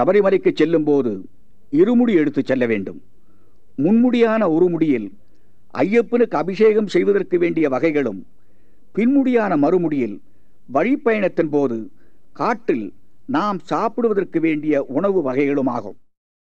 சபரிமலைக்கு செல்லும் போது இருமுடி எடுத்து செல்ல வேண்டும். முன்முடியான ஒரு முடியில் ஐயப்பனுக்கு அபிஷேகம் செய்வதற்கு வேண்டிய வகைகளும் பின்முடியான மறுமுடியில் வழிப்பயணத்தின் போது காட்டில் நாம் சாப்பிடுவதற்கு வேண்டிய உணவு வகைகளும் ஆகும்